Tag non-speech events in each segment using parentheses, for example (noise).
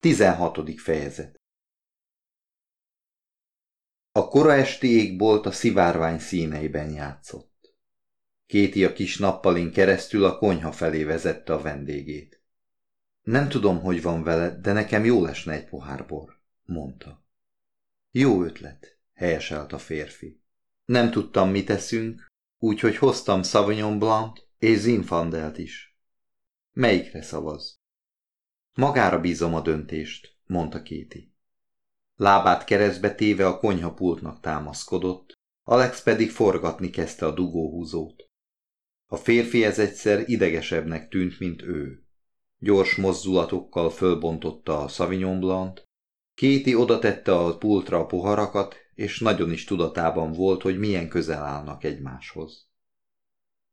16. fejezet A kora esti égbolt a szivárvány színeiben játszott. Kéti a kis nappalin keresztül a konyha felé vezette a vendégét. Nem tudom, hogy van vele, de nekem jó lesne egy pohár bor, mondta. Jó ötlet, helyeselt a férfi. Nem tudtam, mit teszünk, úgyhogy hoztam Sauvignon Blanc és Zinfandelt is. Melyikre szavaz? Magára bízom a döntést, mondta Kéti. Lábát keresztbe téve a konyhapultnak támaszkodott, Alex pedig forgatni kezdte a dugóhúzót. A férfi ez egyszer idegesebbnek tűnt, mint ő. Gyors mozdulatokkal fölbontotta a Savignon Kéti odatette a pultra a poharakat, és nagyon is tudatában volt, hogy milyen közel állnak egymáshoz.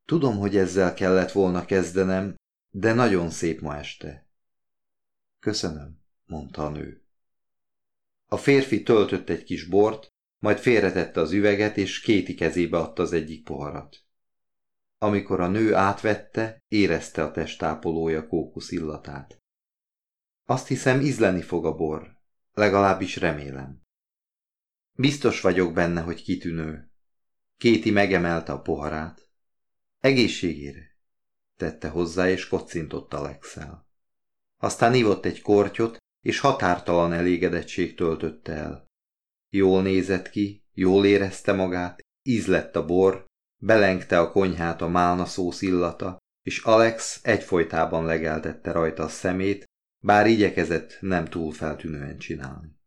Tudom, hogy ezzel kellett volna kezdenem, de nagyon szép ma este. Köszönöm, mondta a nő. A férfi töltött egy kis bort, majd félretette az üveget, és kéti kezébe adta az egyik poharat. Amikor a nő átvette, érezte a testápolója kókusz illatát. Azt hiszem, ízleni fog a bor, legalábbis remélem. Biztos vagyok benne, hogy kitűnő. Kéti megemelte a poharát. Egészségére, tette hozzá, és kocintott Alexel. Aztán ivott egy kortyot, és határtalan elégedettség töltötte el. Jól nézett ki, jól érezte magát, ízlett a bor, belengte a konyhát a málna szósz illata, és Alex egyfolytában legeltette rajta a szemét, bár igyekezett nem túl feltűnően csinálni.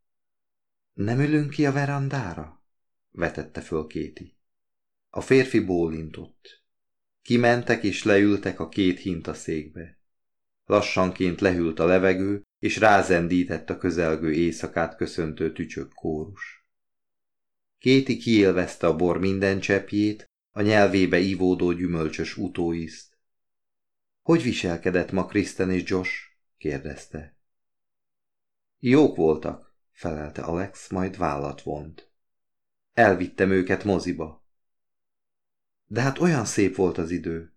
Nem ülünk ki a verandára? vetette föl Kéti. A férfi bólintott. Kimentek és leültek a két hintaszékbe. Lassanként lehűlt a levegő, és rázendített a közelgő éjszakát köszöntő tücsök kórus. Kéti kiélvezte a bor minden cseppjét, a nyelvébe ivódó gyümölcsös utóízt. Hogy viselkedett ma Kristen és Josh? kérdezte. Jók voltak, felelte Alex, majd vállat vont. Elvittem őket moziba. De hát olyan szép volt az idő.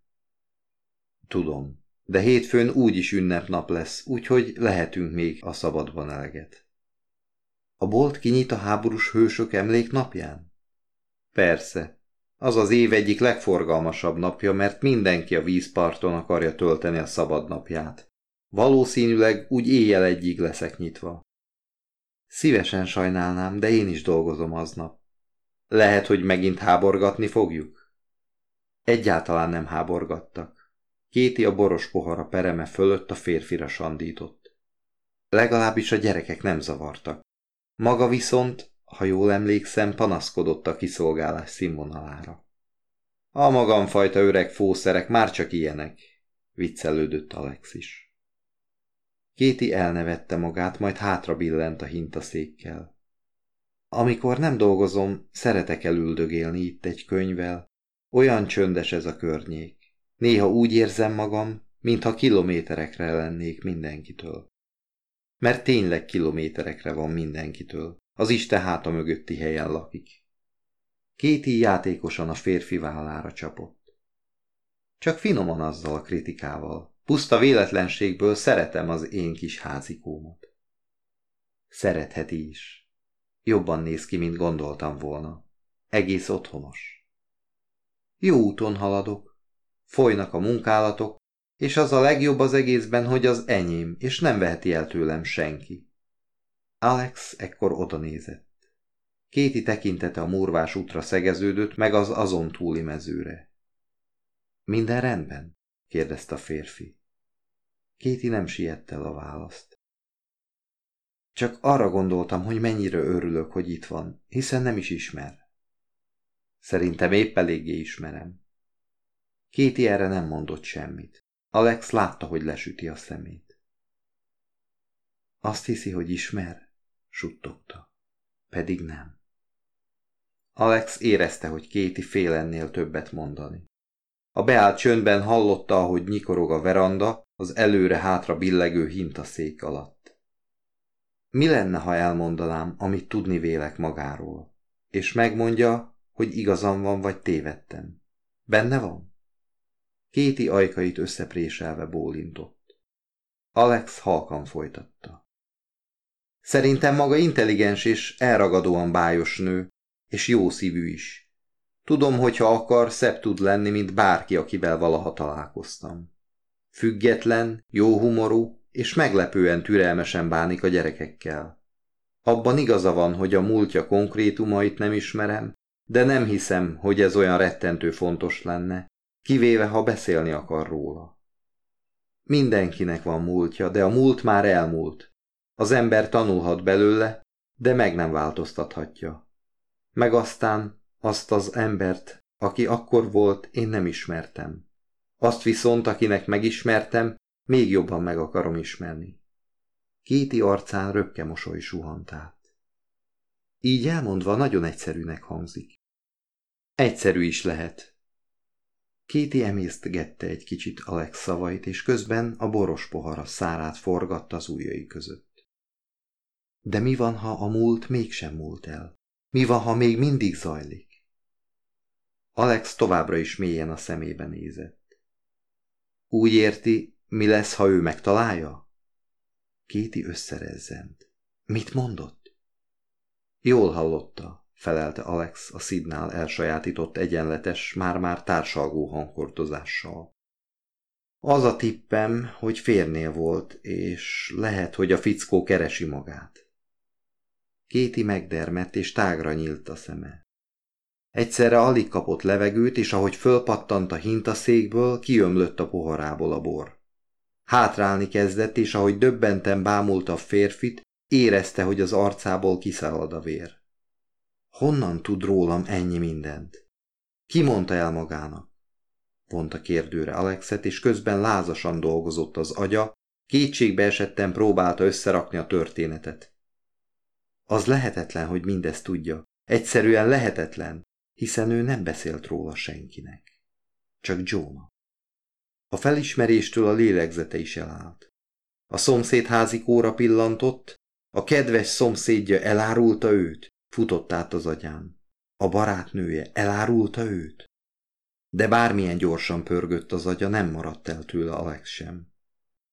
Tudom, de hétfőn úgyis ünnepnap lesz, úgyhogy lehetünk még a szabadban eleget. A bolt kinyit a háborús hősök emléknapján? Persze. Az az év egyik legforgalmasabb napja, mert mindenki a vízparton akarja tölteni a szabadnapját. Valószínűleg úgy éjjel egyig leszek nyitva. Szívesen sajnálnám, de én is dolgozom aznap. Lehet, hogy megint háborgatni fogjuk? Egyáltalán nem háborgattak. Kéti a boros pohara pereme fölött a férfira sandított. Legalábbis a gyerekek nem zavartak. Maga viszont, ha jól emlékszem, panaszkodott a kiszolgálás színvonalára. A magamfajta öreg fószerek már csak ilyenek, viccelődött Alex is. Kéti elnevette magát, majd hátra billent a hintaszékkel. Amikor nem dolgozom, szeretek elüldögélni itt egy könyvvel, olyan csöndes ez a környék. Néha úgy érzem magam, mintha kilométerekre lennék mindenkitől. Mert tényleg kilométerekre van mindenkitől. Az Isten háta mögötti helyen lakik. Kéti játékosan a férfi vállára csapott. Csak finoman azzal a kritikával. Puszta véletlenségből szeretem az én kis házikómat. Szeretheti is. Jobban néz ki, mint gondoltam volna. Egész otthonos. Jó úton haladok. Folynak a munkálatok, és az a legjobb az egészben, hogy az enyém, és nem veheti el tőlem senki. Alex ekkor oda nézett. Kéti tekintete a murvás útra szegeződött, meg az azon túli mezőre. Minden rendben? kérdezte a férfi. Kéti nem siett el a választ. Csak arra gondoltam, hogy mennyire örülök, hogy itt van, hiszen nem is ismer. Szerintem épp eléggé ismerem. Kéti erre nem mondott semmit. Alex látta, hogy lesüti a szemét. Azt hiszi, hogy ismer? suttogta. Pedig nem. Alex érezte, hogy Kéti fél ennél többet mondani. A beállt csöndben hallotta, ahogy nyikorog a veranda az előre-hátra billegő hintaszék alatt. Mi lenne, ha elmondanám, amit tudni vélek magáról, és megmondja, hogy igazam van, vagy tévedtem? Benne van? Kéti ajkait összepréselve bólintott. Alex halkan folytatta. Szerintem maga intelligens és elragadóan bájos nő, és jó szívű is. Tudom, hogy akar, szebb tud lenni, mint bárki, akivel valaha találkoztam. Független, jó humorú, és meglepően türelmesen bánik a gyerekekkel. Abban igaza van, hogy a múltja konkrétumait nem ismerem, de nem hiszem, hogy ez olyan rettentő fontos lenne, kivéve ha beszélni akar róla. Mindenkinek van múltja, de a múlt már elmúlt. Az ember tanulhat belőle, de meg nem változtathatja. Meg aztán azt az embert, aki akkor volt, én nem ismertem. Azt viszont, akinek megismertem, még jobban meg akarom ismerni. Kéti arcán röpke mosoly suhant át. Így elmondva nagyon egyszerűnek hangzik. Egyszerű is lehet. Kéti emésztgette egy kicsit Alex szavait, és közben a boros pohara szárát forgatta az ujjai között. De mi van, ha a múlt mégsem múlt el? Mi van, ha még mindig zajlik? Alex továbbra is mélyen a szemébe nézett. Úgy érti, mi lesz, ha ő megtalálja? Kéti összerezzent. Mit mondott? Jól hallotta, felelte Alex a szidnál elsajátított egyenletes, már-már társalgó hangkortozással. Az a tippem, hogy férnél volt, és lehet, hogy a fickó keresi magát. Kéti megdermett, és tágra nyílt a szeme. Egyszerre alig kapott levegőt, és ahogy fölpattant a hintaszékből, kiömlött a poharából a bor. Hátrálni kezdett, és ahogy döbbenten bámulta a férfit, érezte, hogy az arcából kiszalad a vér. Honnan tud rólam ennyi mindent? Ki mondta el magának? Vonta kérdőre Alexet, és közben lázasan dolgozott az agya, kétségbe esetten próbálta összerakni a történetet. Az lehetetlen, hogy mindezt tudja. Egyszerűen lehetetlen, hiszen ő nem beszélt róla senkinek. Csak Jóna. A felismeréstől a lélegzete is elállt. A szomszéd házikóra pillantott, a kedves szomszédja elárulta őt, futott át az agyán. A barátnője elárulta őt. De bármilyen gyorsan pörgött az agya, nem maradt el tőle Alex sem.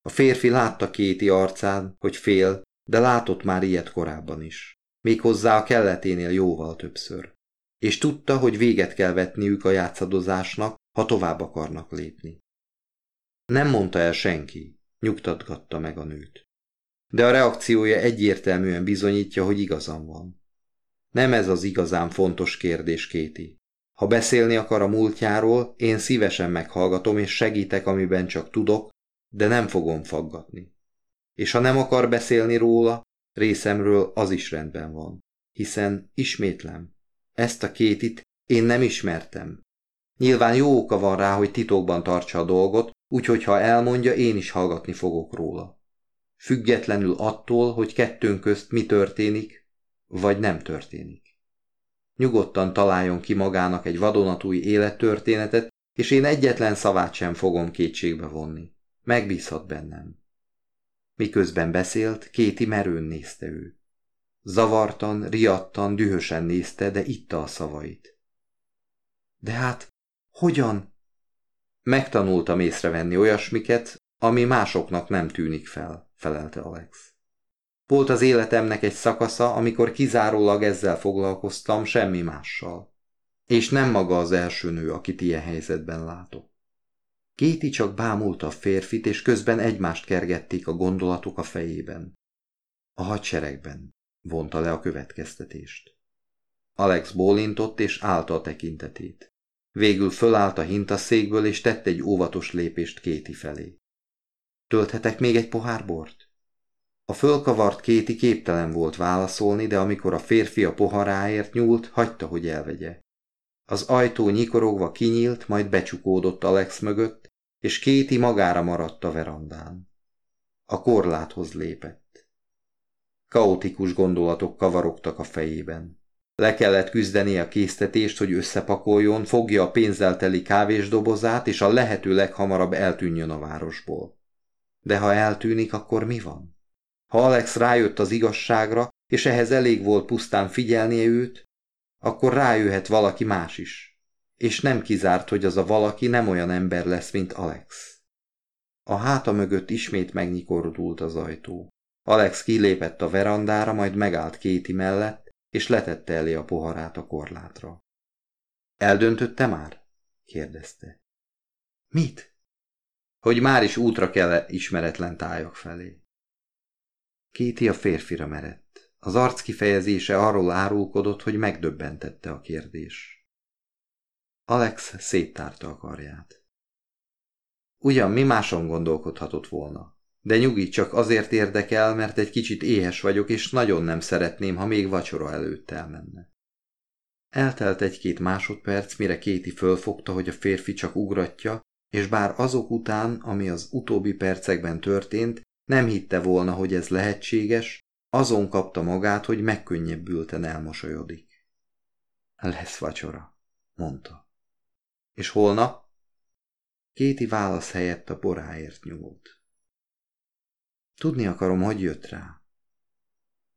A férfi látta Kéti arcán, hogy fél, de látott már ilyet korábban is. Méghozzá a kelleténél jóval többször. És tudta, hogy véget kell vetniük a játszadozásnak, ha tovább akarnak lépni. Nem mondta el senki, nyugtatgatta meg a nőt. De a reakciója egyértelműen bizonyítja, hogy igazam van. Nem ez az igazán fontos kérdés, Kéti. Ha beszélni akar a múltjáról, én szívesen meghallgatom és segítek, amiben csak tudok, de nem fogom faggatni. És ha nem akar beszélni róla, részemről az is rendben van. Hiszen, ismétlem, ezt a kétit én nem ismertem. Nyilván jó oka van rá, hogy titokban tartsa a dolgot, úgyhogy ha elmondja, én is hallgatni fogok róla. Függetlenül attól, hogy kettőnk közt mi történik, vagy nem történik. Nyugodtan találjon ki magának egy vadonatúj élettörténetet, és én egyetlen szavát sem fogom kétségbe vonni. Megbízhat bennem. Miközben beszélt, Kéti merőn nézte őt. Zavartan, riadtan, dühösen nézte, de itta a szavait. De hát, hogyan? Megtanultam észrevenni olyasmiket, ami másoknak nem tűnik fel, felelte Alex. Volt az életemnek egy szakasza, amikor kizárólag ezzel foglalkoztam, semmi mással. És nem maga az első nő, akit ilyen helyzetben látok. Kéti csak bámulta a férfit, és közben egymást kergették a gondolatok a fejében. A hadseregben vonta le a következtetést. Alex bólintott, és állta a tekintetét. Végül fölállt a hintaszékből, és tett egy óvatos lépést Kéti felé. Tölthetek még egy pohár bort? A fölkavart Kéti képtelen volt válaszolni, de amikor a férfi a poharáért nyúlt, hagyta, hogy elvegye. Az ajtó nyikorogva kinyílt, majd becsukódott Alex mögött, és Kéti magára maradt a verandán. A korláthoz lépett. Kaotikus gondolatok kavarogtak a fejében. Le kellett küzdeni a késztetést, hogy összepakoljon, fogja a pénzzel teli kávésdobozát, és a lehető leghamarabb eltűnjön a városból. De ha eltűnik, akkor mi van? Ha Alex rájött az igazságra, és ehhez elég volt pusztán figyelnie őt, akkor rájöhet valaki más is. És nem kizárt, hogy az a valaki nem olyan ember lesz, mint Alex. A háta mögött ismét megnyikorodult az ajtó. Alex kilépett a verandára, majd megállt Kéti mellett, és letette elé a poharát a korlátra. Eldöntötte már? kérdezte. Mit? Hogy már is útra kell -e ismeretlen tájak felé. Kéti a férfira merett. Az arc kifejezése arról árulkodott, hogy megdöbbentette a kérdés. Alex széttárta a karját. Ugyan mi máson gondolkodhatott volna, de nyugi csak azért érdekel, mert egy kicsit éhes vagyok, és nagyon nem szeretném, ha még vacsora előtt elmenne. Eltelt egy-két másodperc, mire Kéti fölfogta, hogy a férfi csak ugratja, és bár azok után, ami az utóbbi percekben történt, nem hitte volna, hogy ez lehetséges, azon kapta magát, hogy megkönnyebbülten elmosolyodik. Lesz vacsora, mondta. És holnap? Kéti válasz helyett a boráért nyúlt. Tudni akarom, hogy jött rá.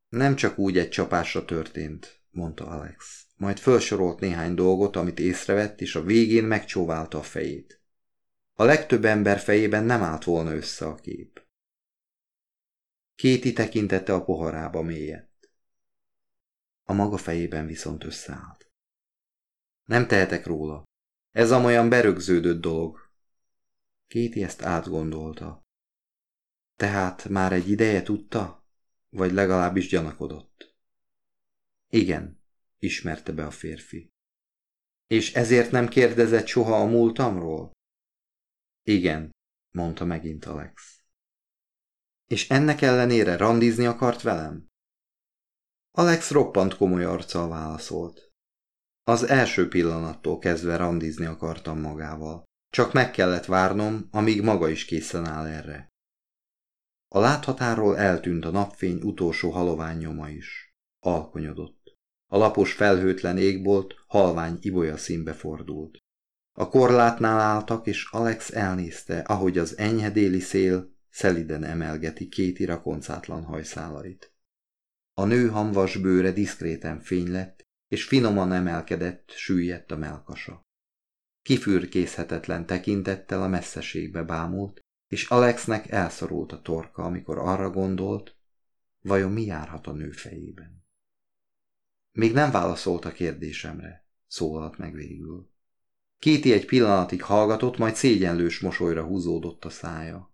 Nem csak úgy egy csapásra történt, mondta Alex. Majd felsorolt néhány dolgot, amit észrevett, és a végén megcsóválta a fejét. A legtöbb ember fejében nem állt volna össze a kép. Kéti tekintette a poharába mélyett. A maga fejében viszont összeállt. Nem tehetek róla. Ez amolyan berögződött dolog. Kéti ezt átgondolta. Tehát már egy ideje tudta? Vagy legalábbis gyanakodott? Igen, ismerte be a férfi. És ezért nem kérdezett soha a múltamról? Igen, mondta megint Alex. És ennek ellenére randizni akart velem? Alex roppant komoly arccal válaszolt. Az első pillanattól kezdve randizni akartam magával. Csak meg kellett várnom, amíg maga is készen áll erre. A láthatáról eltűnt a napfény utolsó halovány nyoma is. Alkonyodott. A lapos felhőtlen égbolt halvány ibolya színbe fordult. A korlátnál álltak, és Alex elnézte, ahogy az enyhe déli szél szeliden emelgeti két irakoncátlan hajszálait. A nő hamvas bőre diszkréten fény lett, és finoman emelkedett, süllyedt a melkasa. Kifürkészhetetlen tekintettel a messzeségbe bámult, és Alexnek elszorult a torka, amikor arra gondolt, vajon mi járhat a nő fejében. Még nem válaszolt a kérdésemre, szólalt meg végül. Kéti egy pillanatig hallgatott, majd szégyenlős mosolyra húzódott a szája.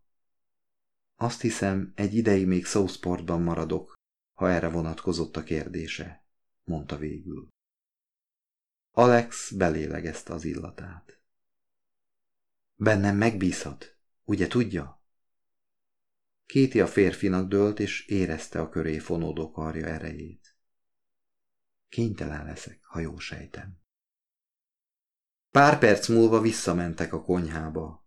Azt hiszem, egy ideig még Southportban maradok, ha erre vonatkozott a kérdése, mondta végül. Alex belélegezte az illatát. Bennem megbízhat, ugye tudja? Kéti a férfinak dőlt, és érezte a köré fonódó karja erejét. Kénytelen leszek, ha jól sejtem. Pár perc múlva visszamentek a konyhába.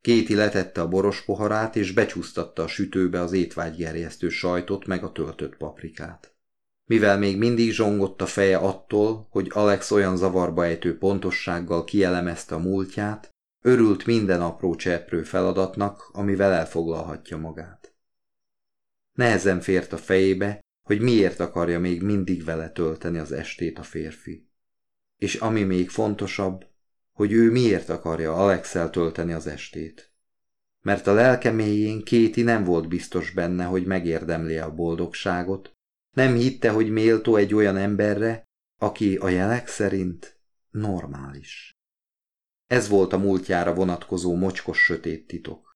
Kéti letette a boros poharát, és becsúsztatta a sütőbe az étvágygerjesztő sajtot meg a töltött paprikát. Mivel még mindig zsongott a feje attól, hogy Alex olyan zavarba ejtő pontossággal kielemezte a múltját, örült minden apró cseprő feladatnak, amivel elfoglalhatja magát. Nehezen fért a fejébe, hogy miért akarja még mindig vele tölteni az estét a férfi. És ami még fontosabb, hogy ő miért akarja Alexel tölteni az estét. Mert a lelke mélyén Kéti nem volt biztos benne, hogy megérdemli a boldogságot, nem hitte, hogy méltó egy olyan emberre, aki a jelek szerint normális. Ez volt a múltjára vonatkozó mocskos sötét titok.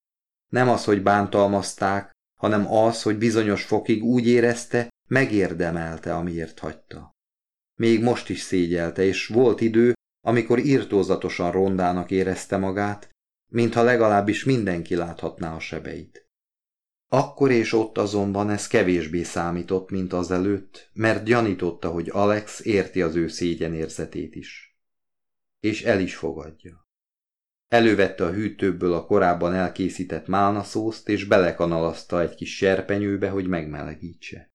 Nem az, hogy bántalmazták, hanem az, hogy bizonyos fokig úgy érezte, megérdemelte, amiért hagyta. Még most is szégyelte, és volt idő, amikor írtózatosan rondának érezte magát, mintha legalábbis mindenki láthatná a sebeit. Akkor és ott azonban ez kevésbé számított, mint azelőtt, mert gyanította, hogy Alex érti az ő szégyenérzetét is. És el is fogadja. Elővette a hűtőből a korábban elkészített málnaszószt, és belekanalazta egy kis serpenyőbe, hogy megmelegítse.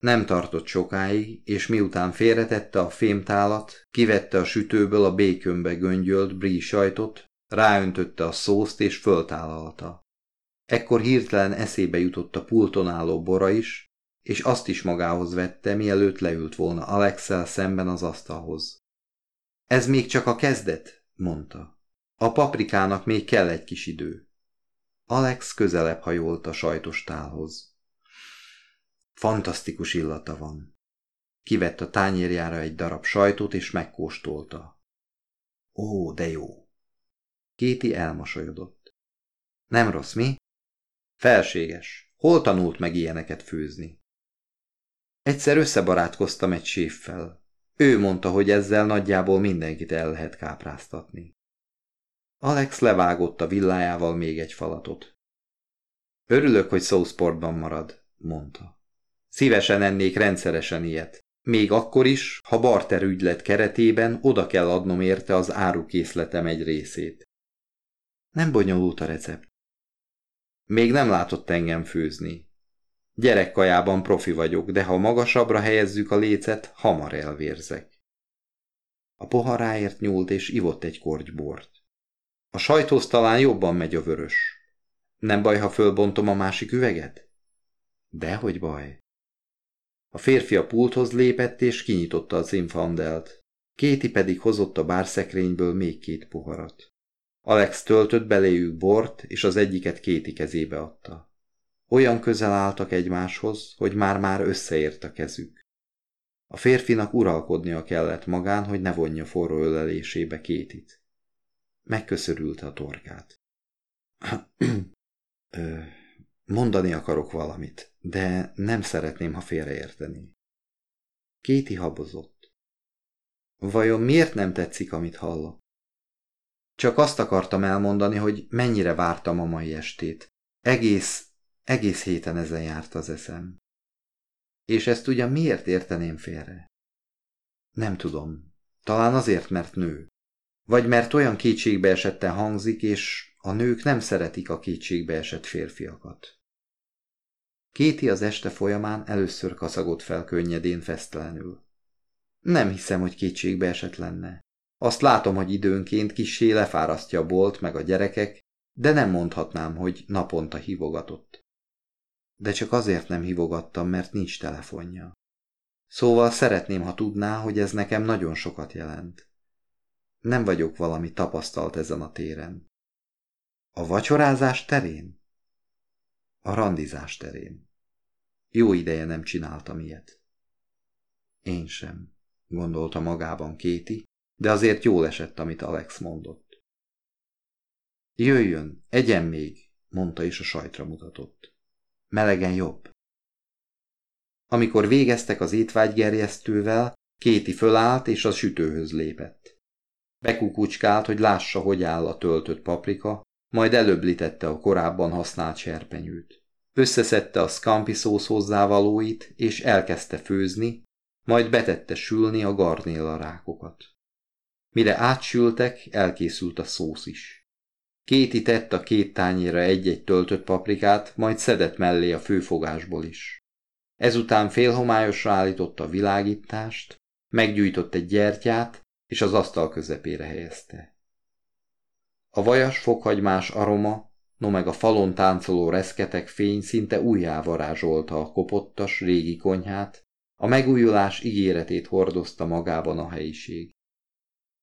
Nem tartott sokáig, és miután félretette a fémtálat, kivette a sütőből a békönbe göngyölt brie sajtot, ráöntötte a szószt és föltállalta. Ekkor hirtelen eszébe jutott a pulton álló bora is, és azt is magához vette, mielőtt leült volna Alexel szemben az asztalhoz. Ez még csak a kezdet, mondta. A paprikának még kell egy kis idő. Alex közelebb hajolt a sajtos tálhoz. Fantasztikus illata van. Kivett a tányérjára egy darab sajtot, és megkóstolta. Ó, de jó. Kéti elmosolyodott. Nem rossz, mi? Felséges. Hol tanult meg ilyeneket főzni? Egyszer összebarátkoztam egy séffel. Ő mondta, hogy ezzel nagyjából mindenkit el lehet kápráztatni. Alex levágott a villájával még egy falatot. Örülök, hogy szószportban marad, mondta. Szívesen ennék rendszeresen ilyet. Még akkor is, ha barter ügylet keretében oda kell adnom érte az árukészletem egy részét. Nem bonyolult a recept. Még nem látott engem főzni. Gyerekkajában profi vagyok, de ha magasabbra helyezzük a lécet, hamar elvérzek. A poharáért nyúlt és ivott egy korty bort. A sajtóz talán jobban megy a vörös. Nem baj, ha fölbontom a másik üveget? Dehogy baj. A férfi a pulthoz lépett és kinyitotta az infandelt. Kéti pedig hozott a bárszekrényből még két poharat. Alex töltött beléjük bort, és az egyiket Kéti kezébe adta. Olyan közel álltak egymáshoz, hogy már-már összeért a kezük. A férfinak uralkodnia kellett magán, hogy ne vonja forró ölelésébe Kétit. Megköszörülte a torkát. (clears throat) mondani akarok valamit, de nem szeretném, ha félreérteni. Kéti habozott. Vajon miért nem tetszik, amit hallok? Csak azt akartam elmondani, hogy mennyire vártam a mai estét. Egész, egész héten ezen járt az eszem. És ezt ugyan miért érteném félre? Nem tudom. Talán azért, mert nő. Vagy mert olyan kétségbeesetten hangzik, és a nők nem szeretik a kétségbeesett férfiakat. Kéti az este folyamán először kaszagott fel könnyedén fesztelenül. Nem hiszem, hogy kétségbe esett lenne. Azt látom, hogy időnként kissé lefárasztja a bolt meg a gyerekek, de nem mondhatnám, hogy naponta hívogatott. De csak azért nem hívogattam, mert nincs telefonja. Szóval szeretném, ha tudná, hogy ez nekem nagyon sokat jelent. Nem vagyok valami tapasztalt ezen a téren. A vacsorázás terén? A randizás terén. Jó ideje nem csináltam ilyet. Én sem, gondolta magában Kéti, de azért jól esett, amit Alex mondott. Jöjjön, egyen még, mondta és a sajtra mutatott. Melegen jobb. Amikor végeztek az étvágygerjesztővel, Kéti fölállt és a sütőhöz lépett. Bekukucskált, hogy lássa, hogy áll a töltött paprika, majd előbb a korábban használt serpenyőt. Összeszedte a scampi szósz hozzávalóit, és elkezdte főzni, majd betette sülni a garnéla rákokat. Mire átsültek, elkészült a szósz is. Kéti tett a két tányéra egy-egy töltött paprikát, majd szedett mellé a főfogásból is. Ezután félhomályosra állította a világítást, meggyújtott egy gyertyát, és az asztal közepére helyezte. A vajas fokhagymás aroma, no meg a falon táncoló reszketek fény szinte újjá a kopottas, régi konyhát, a megújulás ígéretét hordozta magában a helyiség.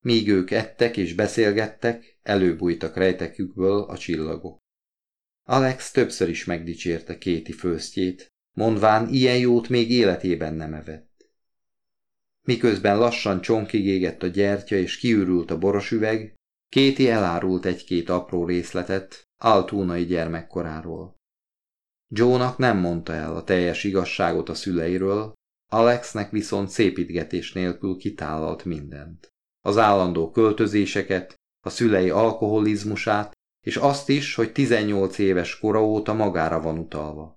Míg ők ettek és beszélgettek, előbújtak rejtekükből a csillagok. Alex többször is megdicsérte Kéti főztjét, mondván ilyen jót még életében nem evett. Miközben lassan csonkig égett a gyertya és kiürült a borosüveg, Kéti elárult egy-két apró részletet Altúnai gyermekkoráról. Joe-nak nem mondta el a teljes igazságot a szüleiről, Alexnek viszont szépítgetés nélkül kitállalt mindent. Az állandó költözéseket, a szülei alkoholizmusát, és azt is, hogy 18 éves kora óta magára van utalva.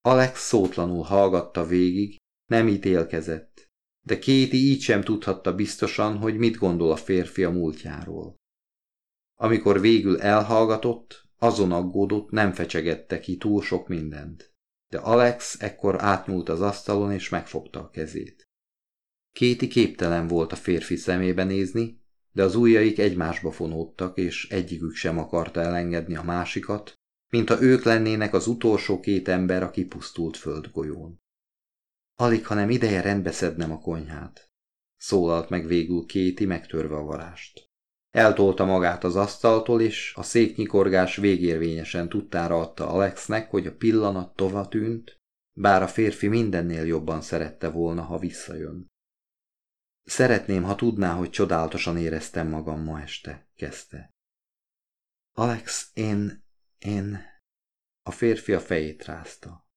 Alex szótlanul hallgatta végig, nem ítélkezett, de Kéti így sem tudhatta biztosan, hogy mit gondol a férfi a múltjáról. Amikor végül elhallgatott, azon aggódott, nem fecsegette ki túl sok mindent. De Alex ekkor átnyúlt az asztalon és megfogta a kezét. Kéti képtelen volt a férfi szemébe nézni, de az ujjaik egymásba fonódtak, és egyikük sem akarta elengedni a másikat, mint ha ők lennének az utolsó két ember a kipusztult földgolyón. Alig, hanem ideje rendbeszednem a konyhát. Szólalt meg végül Kéti, megtörve a varást. Eltolta magát az asztaltól, és a széknyikorgás végérvényesen tudtára adta Alexnek, hogy a pillanat tova tűnt, bár a férfi mindennél jobban szerette volna, ha visszajön. Szeretném, ha tudná, hogy csodálatosan éreztem magam ma este, kezdte. Alex, én, én... A férfi a fejét rázta.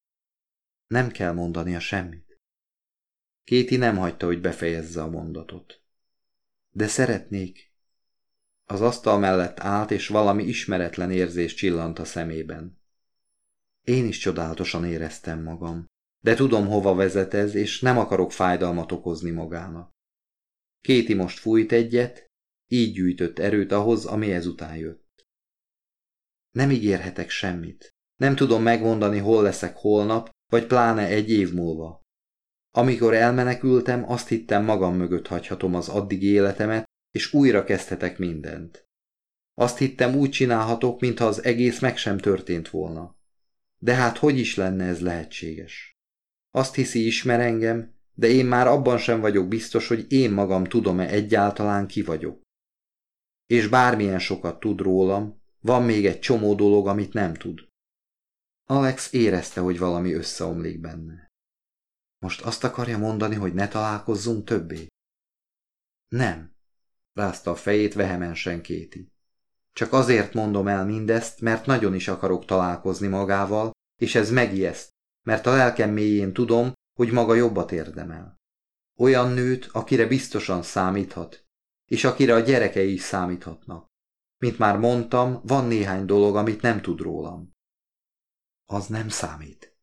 Nem kell mondania semmit. Kéti nem hagyta, hogy befejezze a mondatot. De szeretnék. Az asztal mellett állt, és valami ismeretlen érzés csillant a szemében. Én is csodálatosan éreztem magam, de tudom, hova vezet ez, és nem akarok fájdalmat okozni magának. Kéti most fújt egyet, így gyűjtött erőt ahhoz, ami ezután jött. Nem ígérhetek semmit. Nem tudom megmondani, hol leszek holnap, vagy pláne egy év múlva. Amikor elmenekültem, azt hittem magam mögött hagyhatom az addig életemet, és újra kezdhetek mindent. Azt hittem úgy csinálhatok, mintha az egész meg sem történt volna. De hát hogy is lenne ez lehetséges? Azt hiszi ismer engem, de én már abban sem vagyok biztos, hogy én magam tudom-e egyáltalán ki vagyok. És bármilyen sokat tud rólam, van még egy csomó dolog, amit nem tud. Alex érezte, hogy valami összeomlik benne. Most azt akarja mondani, hogy ne találkozzunk többé? Nem, rázta a fejét vehemensen Kéti. Csak azért mondom el mindezt, mert nagyon is akarok találkozni magával, és ez megijeszt, mert a lelkem mélyén tudom, hogy maga jobbat érdemel. Olyan nőt, akire biztosan számíthat, és akire a gyerekei is számíthatnak. Mint már mondtam, van néhány dolog, amit nem tud rólam. Az nem számít.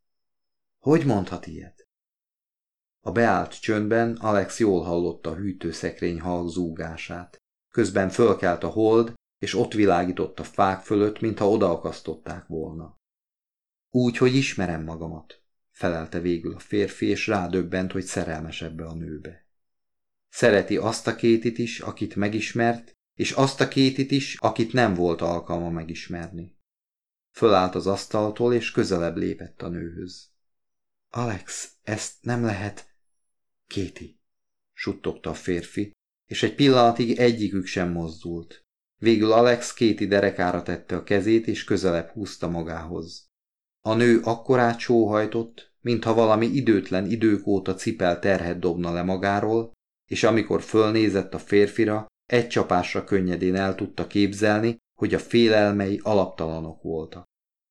Hogy mondhat ilyet? A beállt csöndben Alex jól hallotta a hűtőszekrény halk zúgását. Közben fölkelt a hold, és ott világított a fák fölött, mintha odaakasztották volna. Úgy, hogy ismerem magamat, felelte végül a férfi, és rádöbbent, hogy szerelmes ebbe a nőbe. Szereti azt a kétit is, akit megismert, és azt a kétit is, akit nem volt alkalma megismerni. Fölállt az asztaltól, és közelebb lépett a nőhöz. Alex, ezt nem lehet... Kéti, suttogta a férfi, és egy pillanatig egyikük sem mozdult. Végül Alex Kéti derekára tette a kezét, és közelebb húzta magához. A nő akkorát sóhajtott, mintha valami időtlen idők óta cipel terhet dobna le magáról, és amikor fölnézett a férfira, egy csapásra könnyedén el tudta képzelni, hogy a félelmei alaptalanok voltak.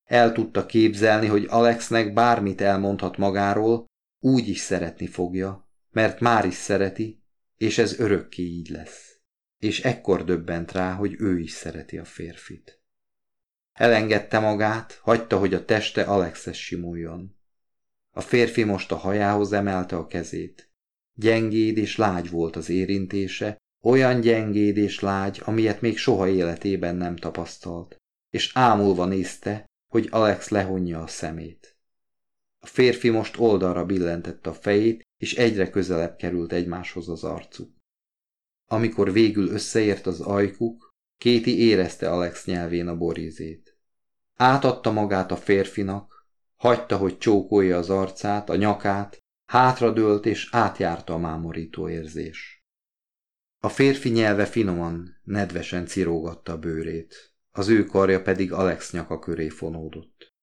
El tudta képzelni, hogy Alexnek bármit elmondhat magáról, úgy is szeretni fogja, mert már is szereti, és ez örökké így lesz. És ekkor döbbent rá, hogy ő is szereti a férfit. Elengedte magát, hagyta, hogy a teste Alexes simuljon. A férfi most a hajához emelte a kezét. Gyengéd és lágy volt az érintése, olyan gyengéd és lágy, amilyet még soha életében nem tapasztalt, és ámulva nézte, hogy Alex lehonja a szemét. A férfi most oldalra billentette a fejét, és egyre közelebb került egymáshoz az arcuk. Amikor végül összeért az ajkuk, Kéti érezte Alex nyelvén a borízét. Átadta magát a férfinak, hagyta, hogy csókolja az arcát, a nyakát, hátradőlt és átjárta a mámorító érzés. A férfi nyelve finoman, nedvesen cirógatta a bőrét, az ő karja pedig Alex nyaka köré fonódott.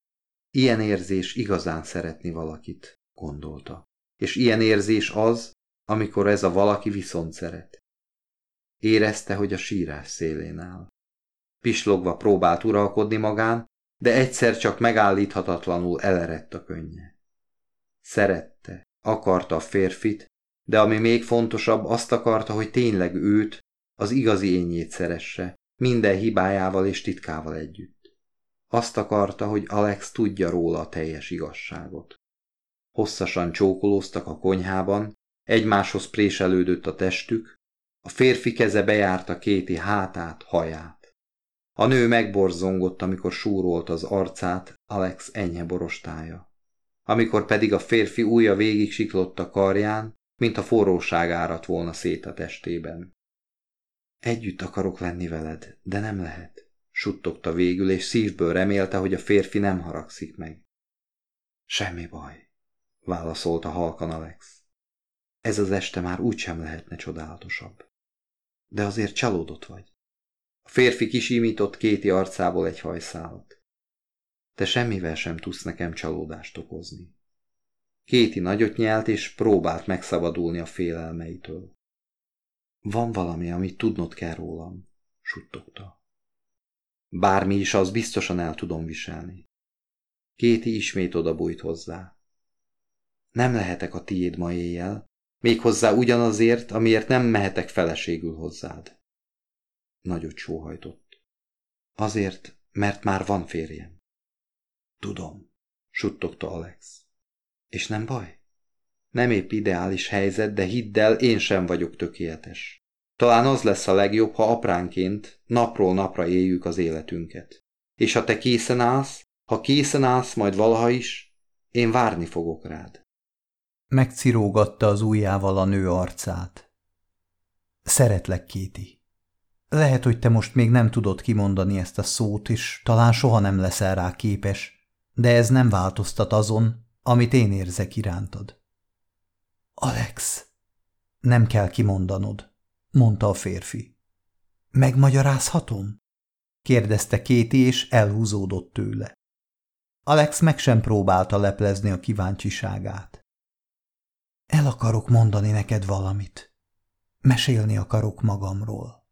Ilyen érzés igazán szeretni valakit, gondolta. És ilyen érzés az, amikor ez a valaki viszont szeret. Érezte, hogy a sírás szélén áll. Pislogva próbált uralkodni magán, de egyszer csak megállíthatatlanul elerett a könnye. Szerette, akarta a férfit, de ami még fontosabb, azt akarta, hogy tényleg őt, az igazi ényét szeresse, minden hibájával és titkával együtt. Azt akarta, hogy Alex tudja róla a teljes igazságot. Hosszasan csókolóztak a konyhában, egymáshoz préselődött a testük, a férfi keze bejárta Kéti hátát, haját. A nő megborzongott, amikor súrolt az arcát Alex enyhe borostája. Amikor pedig a férfi újja végig siklott a karján, mint a forróság árat volna szét a testében. Együtt akarok lenni veled, de nem lehet, suttogta végül, és szívből remélte, hogy a férfi nem haragszik meg. Semmi baj, válaszolta halkan Alex. Ez az este már úgysem lehetne csodálatosabb. De azért csalódott vagy. A férfi kisimított kéti arcából egy hajszálat. Te semmivel sem tudsz nekem csalódást okozni. Kéti nagyot nyelt, és próbált megszabadulni a félelmeitől. Van valami, amit tudnod kell rólam, suttogta. Bármi is, az biztosan el tudom viselni. Kéti ismét odabújt hozzá. Nem lehetek a tiéd ma éjjel, méghozzá ugyanazért, amiért nem mehetek feleségül hozzád. Nagyot sóhajtott. Azért, mert már van férjem. Tudom, suttogta Alex. És nem baj? Nem épp ideális helyzet, de hidd el, én sem vagyok tökéletes. Talán az lesz a legjobb, ha apránként, napról napra éljük az életünket. És ha te készen állsz, ha készen állsz majd valaha is, én várni fogok rád. Megcirógatta az ujjával a nő arcát. Szeretlek, Kéti. Lehet, hogy te most még nem tudod kimondani ezt a szót, és talán soha nem leszel rá képes, de ez nem változtat azon, amit én érzek irántad. Alex, nem kell kimondanod, mondta a férfi. Megmagyarázhatom? kérdezte Kéti, és elhúzódott tőle. Alex meg sem próbálta leplezni a kíváncsiságát. El akarok mondani neked valamit. Mesélni akarok magamról.